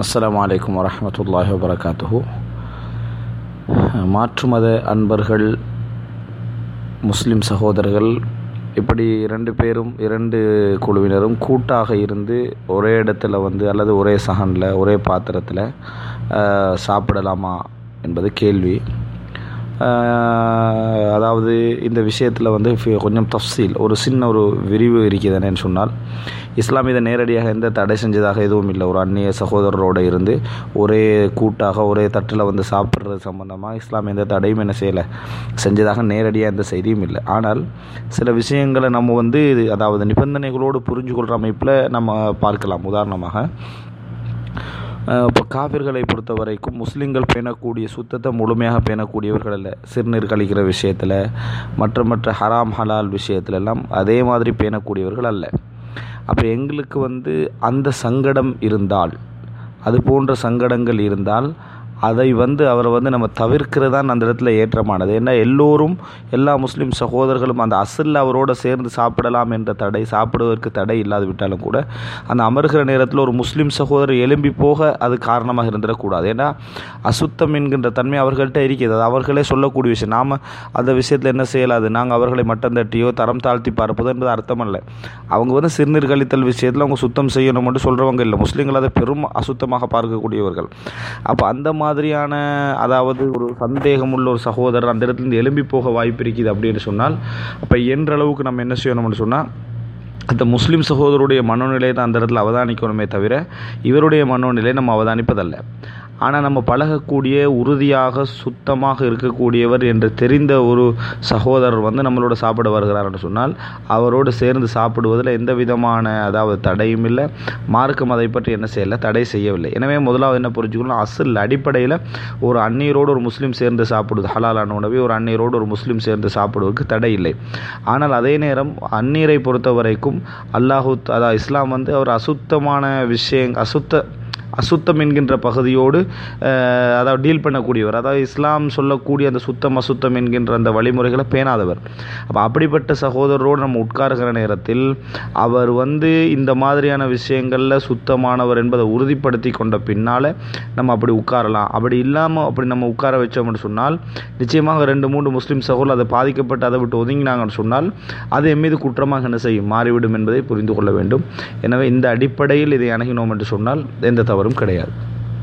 அஸ்லாம் வலைக்கம் வரமத்துல்லாஹ் வபரகாத்துஹு. மாற்று மத அன்பர்கள் முஸ்லிம் சகோதரர்கள் இப்படி இரண்டு பேரும் இரண்டு குழுவினரும் கூட்டாக இருந்து ஒரே இடத்துல வந்து அல்லது ஒரே சகனில் ஒரே பாத்திரத்தில் சாப்பிடலாமா என்பது கேள்வி. அதாவது இந்த விஷயத்தில் வந்து கொஞ்சம் தஃசீல் ஒரு சின்ன ஒரு விரிவு இருக்குதுன்னு சொன்னால் இஸ்லாம் இதை நேரடியாக எந்த தடை செஞ்சதாக எதுவும் இல்லை. ஒரு அந்நிய சகோதரரோடு இருந்து ஒரே கூட்டாக ஒரே தட்டில் வந்து சாப்பிட்றது சம்பந்தமாக இஸ்லாம் எந்த தடையும் என்ன செய்யலை. செஞ்சதாக நேரடியாக எந்த செய்தியும் இல்லை. ஆனால் சில விஷயங்களை நம்ம வந்து இது அதாவது நிபந்தனைகளோடு புரிஞ்சு கொள்கிற அமைப்பில் நம்ம பார்க்கலாம். உதாரணமாக இப்போ காவிர்களை பொறுத்த வரைக்கும் முஸ்லீம்கள் பேணக்கூடிய சுத்தத்தை முழுமையாக பேணக்கூடியவர்கள் அல்ல. சிறுநீர் கழிக்கிற விஷயத்தில் மற்ற மற்ற ஹராம் ஹலால் விஷயத்திலெல்லாம் அதே மாதிரி பேணக்கூடியவர்கள் அல்ல. அப்போ எங்களுக்கு வந்து அந்த சங்கடம் இருந்தால் அது போன்ற சங்கடங்கள் இருந்தால் அதை வந்து அவரை வந்து நம்ம தவிர்க்கிறது தான் அந்த இடத்துல ஏற்றமானது. ஏன்னா எல்லோரும் எல்லா முஸ்லீம் சகோதரர்களும் அந்த அசலில் அவரோட சேர்ந்து சாப்பிடலாம் என்ற தடை சாப்பிடுவதற்கு தடை இல்லாது விட்டாலும் கூட அந்த அமர்கிற நேரத்தில் ஒரு முஸ்லீம் சகோதரர் எழும்பி போக அது காரணமாக இருந்துடக்கூடாது. ஏன்னா அசுத்தம் என்கின்ற தன்மை அவர்கள்ட்ட இருக்கிறது. அது அவர்களே சொல்லக்கூடிய விஷயம். நாம் அந்த விஷயத்தில் என்ன செய்யலாது? நாங்கள் அவர்களை மட்டம் தட்டியோ தரம் தாழ்த்தி பார்ப்பது என்பது அர்த்தம் இல்லை அவங்க வந்து சிறுநீர் கழித்தல் விஷயத்தில் அவங்க சுத்தம் செய்யணும் மட்டும் சொல்கிறவங்க இல்லை. முஸ்லீம்கள் அதை பெரும் அசுத்தமாக பார்க்கக்கூடியவர்கள். அப்போ அந்த மாதிரி மாதிரியான அதாவது ஒரு சந்தேகமுள்ள ஒரு சகோதரர் அந்த இடத்துலேருந்து எழும்பி போக வாய்ப்பு இருக்குது அப்படின்னு சொன்னால் அப்போ என்ற அளவுக்கு நம்ம என்ன செய்யணும்னு சொன்னால் அந்த முஸ்லீம் சகோதரருடைய மனோநிலையை தான் அந்த இடத்துல அவதானிக்கணுமே தவிர இவருடைய மனோநிலையை நம்ம அவதானிப்பதல்ல. ஆனால் நம்ம பழகக்கூடிய உறுதியாக சுத்தமாக இருக்கக்கூடியவர் என்று தெரிந்த ஒரு சகோதரர் வந்து நம்மளோட சாப்பிட வருகிறார் என்று சொன்னால் அவரோடு சேர்ந்து சாப்பிடுவதில் எந்த விதமான அதாவது தடையும் இல்லை. மார்க்கம் அதை பற்றி என்ன செய்யலை தடை செய்யவில்லை. எனவே முதலாவது என்ன புரிஞ்சுக்கணும்? அசல் அடிப்படையில் ஒரு அந்நியரோடு ஒரு முஸ்லீம் சேர்ந்து சாப்பிடுவது ஹலாலான உணவை ஒரு அந்நீரோடு ஒரு முஸ்லீம் சேர்ந்து சாப்பிடுவதற்கு தடை இல்லை. ஆனால் அதே நேரம் அந்நீரை பொறுத்த வரைக்கும் அல்லாஹூத் அதாவது இஸ்லாம் வந்து அவர் அசுத்தமான விஷயங்கள் அசுத்த அசுத்தம் என்கின்ற பகுதியோடு அதாவது டீல் பண்ணக்கூடியவர் அதாவது இஸ்லாம் சொல்லக்கூடிய அந்த சுத்தம் அசுத்தம் என்கின்ற அந்த வழிமுறைகளை பேணாதவர். அப்போ அப்படிப்பட்ட சகோதரரோடு நம்ம உட்காருகிற நேரத்தில் அவர் வந்து இந்த மாதிரியான விஷயங்களில் சுத்தமானவர் என்பதை உறுதிப்படுத்தி கொண்ட பின்னால் நம்ம அப்படி உட்காரலாம். அப்படி இல்லாமல் அப்படி நம்ம உட்கார வச்சோம்னு சொன்னால் நிச்சயமாக ரெண்டு மூன்று முஸ்லீம் சகோதரர் அதை பாதிக்கப்பட்டு அதை விட்டு ஒதுங்கினாங்கன்னு சொன்னால் அது என் மீது குற்றமாக என்ன செய்யும்? மாறிவிடும் என்பதை புரிந்து கொள்ள வேண்டும். எனவே இந்த அடிப்படையில் இதை அணுகினோம் என்று சொன்னால் எந்த தவறும் கிடையாது.